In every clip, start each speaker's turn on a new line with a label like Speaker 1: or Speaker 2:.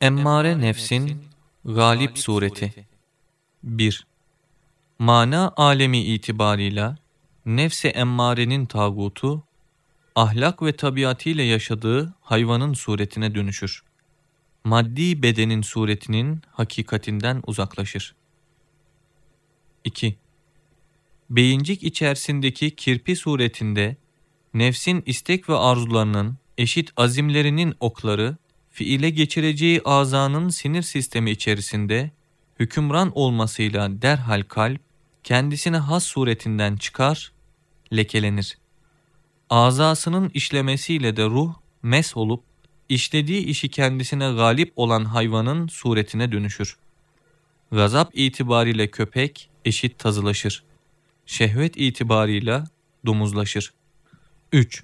Speaker 1: Emmare Nefsin Galip Sureti 1. Mana alemi itibarıyla nefse emmarenin tağutu, ahlak ve tabiatıyla yaşadığı hayvanın suretine dönüşür. Maddi bedenin suretinin hakikatinden uzaklaşır. 2. Beyincik içerisindeki kirpi suretinde nefsin istek ve arzularının eşit azimlerinin okları fiile geçireceği azanın sinir sistemi içerisinde hükümran olmasıyla derhal kalp kendisine has suretinden çıkar, lekelenir. Azasının işlemesiyle de ruh mes olup işlediği işi kendisine galip olan hayvanın suretine dönüşür. Gazap itibariyle köpek eşit tazılaşır. Şehvet itibarıyla domuzlaşır. 3.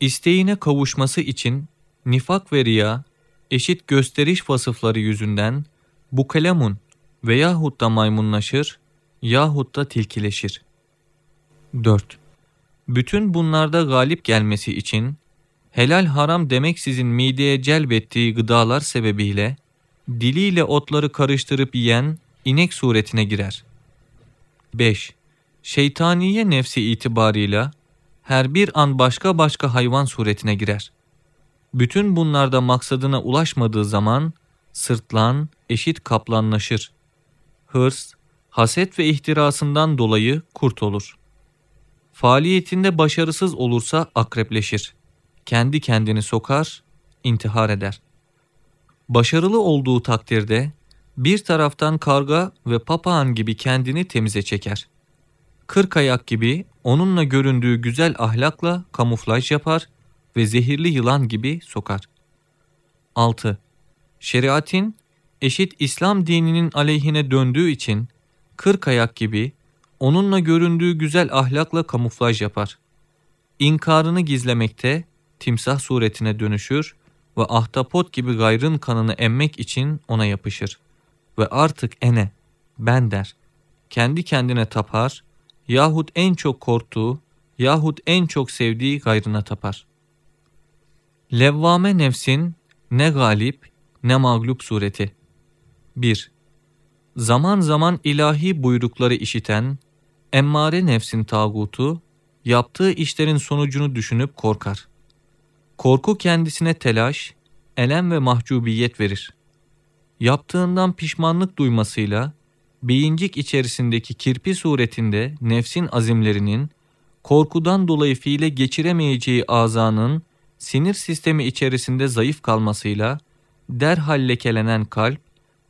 Speaker 1: İsteğine kavuşması için nifak ve riya eşit gösteriş vasıfları yüzünden bu kalemun veyahut da maymunlaşır yahut da tilkileşir. 4. Bütün bunlarda galip gelmesi için helal haram demeksizin mideye celbettiği gıdalar sebebiyle diliyle otları karıştırıp yiyen inek suretine girer. 5. Şeytaniye nefsi itibarıyla her bir an başka başka hayvan suretine girer. Bütün bunlarda maksadına ulaşmadığı zaman sırtlan eşit kaplanlaşır. Hırs, haset ve ihtirasından dolayı kurt olur. Faaliyetinde başarısız olursa akrepleşir. Kendi kendini sokar, intihar eder. Başarılı olduğu takdirde bir taraftan karga ve papağan gibi kendini temize çeker. Kırk ayak gibi onunla göründüğü güzel ahlakla kamuflaj yapar ve zehirli yılan gibi sokar. 6. Şeriatin eşit İslam dininin aleyhine döndüğü için kırk ayak gibi onunla göründüğü güzel ahlakla kamuflaj yapar. İnkarını gizlemekte timsah suretine dönüşür ve ahtapot gibi gayrın kanını emmek için ona yapışır. Ve artık ene, ben der. Kendi kendine tapar yahut en çok korktuğu yahut en çok sevdiği gayrına tapar. Levvame nefsin ne galip ne mağlup sureti. 1. Zaman zaman ilahi buyrukları işiten, emmare nefsin tağutu, yaptığı işlerin sonucunu düşünüp korkar. Korku kendisine telaş, elem ve mahcubiyet verir. Yaptığından pişmanlık duymasıyla, beyincik içerisindeki kirpi suretinde nefsin azimlerinin, korkudan dolayı fiile geçiremeyeceği azanın, sinir sistemi içerisinde zayıf kalmasıyla, derhal lekelenen kalp,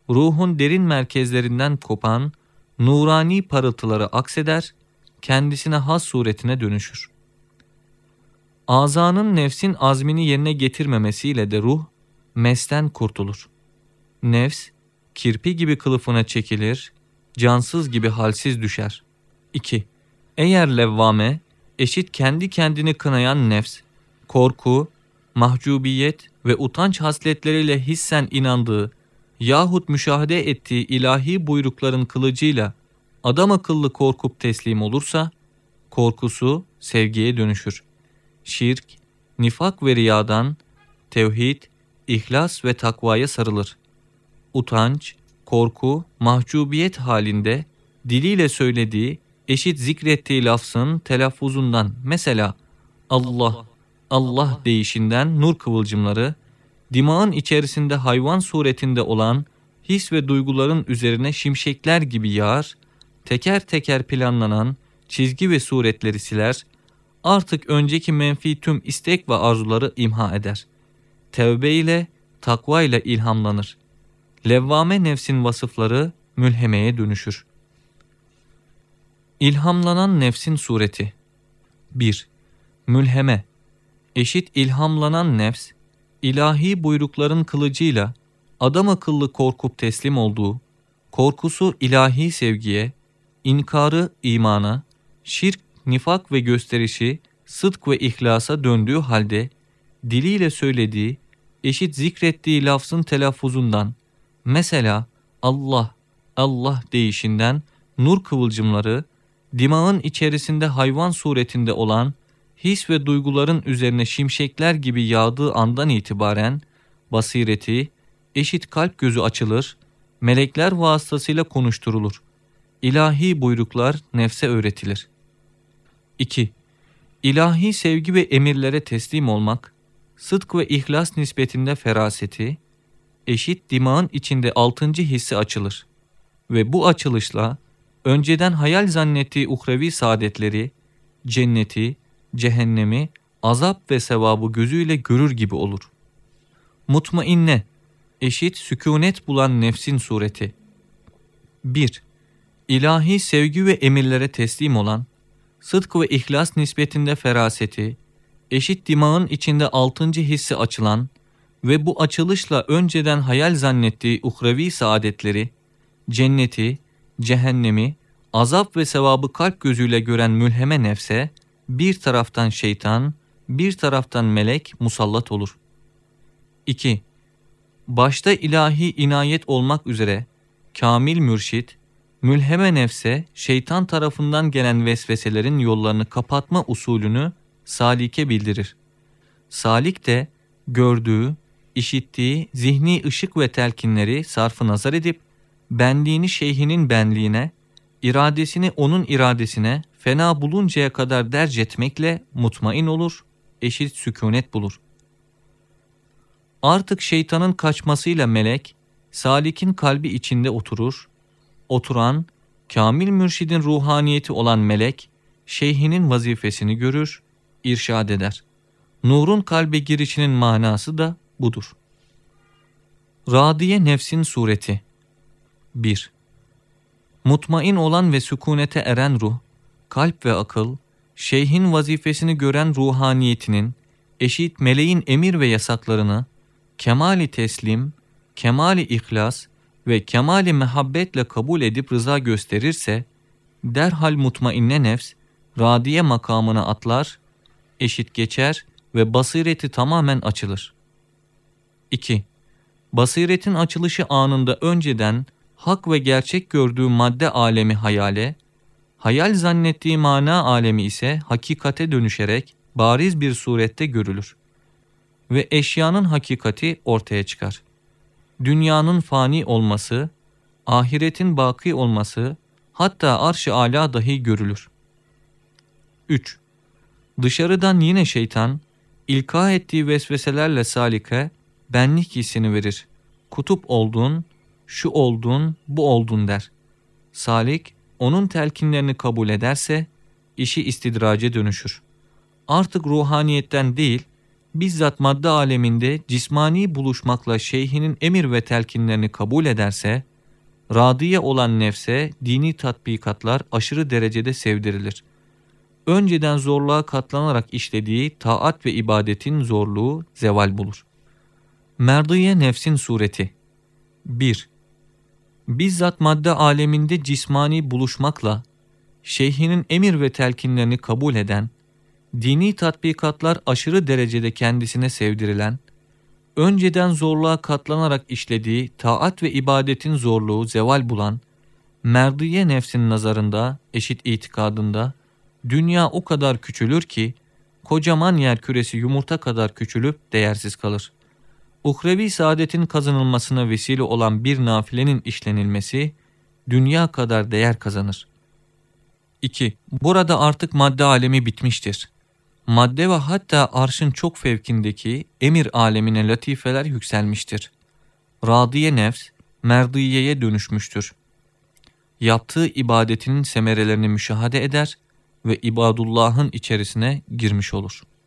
Speaker 1: ruhun derin merkezlerinden kopan, nurani parıltıları akseder, kendisine has suretine dönüşür. Azanın nefsin azmini yerine getirmemesiyle de ruh, mesten kurtulur. Nefs, kirpi gibi kılıfına çekilir, cansız gibi halsiz düşer. 2. Eğer levvame, eşit kendi kendini kınayan nefs, korku, mahcubiyet ve utanç hasletleriyle hissen inandığı yahut müşahede ettiği ilahi buyrukların kılıcıyla adam akıllı korkup teslim olursa, korkusu sevgiye dönüşür. Şirk, nifak ve riyadan, tevhid, ihlas ve takvaya sarılır. Utanç, korku, mahcubiyet halinde diliyle söylediği, eşit zikrettiği lafzın telaffuzundan mesela Allah, Allah deyişinden nur kıvılcımları, dimağın içerisinde hayvan suretinde olan his ve duyguların üzerine şimşekler gibi yağar, teker teker planlanan çizgi ve suretleri siler, artık önceki menfi tüm istek ve arzuları imha eder. Tevbe ile, takva ile ilhamlanır. Levvame nefsin vasıfları mülhemeye dönüşür. İlhamlanan nefsin sureti 1. Mülheme Eşit ilhamlanan nefs, ilahi buyrukların kılıcıyla adam akıllı korkup teslim olduğu, korkusu ilahi sevgiye, inkarı imana, şirk, nifak ve gösterişi sıdk ve ihlasa döndüğü halde diliyle söylediği, eşit zikrettiği lafzın telaffuzundan, mesela Allah, Allah deyişinden nur kıvılcımları, dimağın içerisinde hayvan suretinde olan his ve duyguların üzerine şimşekler gibi yağdığı andan itibaren basireti, eşit kalp gözü açılır, melekler vasıtasıyla konuşturulur. İlahi buyruklar nefse öğretilir. 2. İlahi sevgi ve emirlere teslim olmak, sıdk ve ihlas nispetinde feraseti, eşit dimağın içinde altıncı hissi açılır. Ve bu açılışla önceden hayal zannettiği uhrevi saadetleri, cenneti, cehennemi, azap ve sevabı gözüyle görür gibi olur. Mutmainne, eşit sükunet bulan nefsin sureti. 1. İlahi sevgi ve emirlere teslim olan, sıdk ve ihlas nispetinde feraseti, eşit dimağın içinde altıncı hissi açılan ve bu açılışla önceden hayal zannettiği uhrevi saadetleri, cenneti, cehennemi, azap ve sevabı kalp gözüyle gören mülheme nefse, bir taraftan şeytan, bir taraftan melek musallat olur. 2. Başta ilahi inayet olmak üzere, kamil mürşit, mülheme nefse şeytan tarafından gelen vesveselerin yollarını kapatma usulünü salike bildirir. Salik de gördüğü, işittiği zihni ışık ve telkinleri sarfı nazar edip, benliğini şeyhinin benliğine, iradesini onun iradesine fena buluncaya kadar derc etmekle mutmain olur, eşit sükunet bulur. Artık şeytanın kaçmasıyla melek, salikin kalbi içinde oturur, oturan, kamil mürşidin ruhaniyeti olan melek, şeyhinin vazifesini görür, irşad eder. Nurun kalbe girişinin manası da budur. Radiye nefsin sureti 1. Mutmain olan ve sükunete eren ruh, kalp ve akıl, şeyhin vazifesini gören ruhaniyetinin, eşit meleğin emir ve yasaklarını, kemali teslim, kemali ihlas ve kemali mehabbetle kabul edip rıza gösterirse, derhal mutmainne nefs, radiye makamına atlar, eşit geçer ve basireti tamamen açılır. 2. Basiretin açılışı anında önceden hak ve gerçek gördüğü madde alemi hayale, hayal zannettiği mana alemi ise hakikate dönüşerek bariz bir surette görülür. Ve eşyanın hakikati ortaya çıkar. Dünyanın fani olması, ahiretin baki olması, hatta arş-ı ala dahi görülür. 3. Dışarıdan yine şeytan, ilka ettiği vesveselerle salike, benlik hissini verir. Kutup oldun, şu oldun, bu oldun der. Salik, onun telkinlerini kabul ederse, işi istidrace dönüşür. Artık ruhaniyetten değil, bizzat madde aleminde cismani buluşmakla şeyhinin emir ve telkinlerini kabul ederse, radiye olan nefse dini tatbikatlar aşırı derecede sevdirilir. Önceden zorluğa katlanarak işlediği taat ve ibadetin zorluğu zeval bulur. Merdiye nefsin sureti 1. Bizzat madde aleminde cismani buluşmakla, şeyhinin emir ve telkinlerini kabul eden, dini tatbikatlar aşırı derecede kendisine sevdirilen, önceden zorluğa katlanarak işlediği taat ve ibadetin zorluğu zeval bulan, merdiye nefsin nazarında, eşit itikadında, dünya o kadar küçülür ki, kocaman yer küresi yumurta kadar küçülüp değersiz kalır. Uhrevi saadetin kazanılmasına vesile olan bir nafilenin işlenilmesi, dünya kadar değer kazanır. 2. Burada artık madde alemi bitmiştir. Madde ve hatta arşın çok fevkindeki emir alemine latifeler yükselmiştir. Radiye nefs, merdiyeye dönüşmüştür. Yaptığı ibadetinin semerelerini müşahede eder ve ibadullahın içerisine girmiş olur.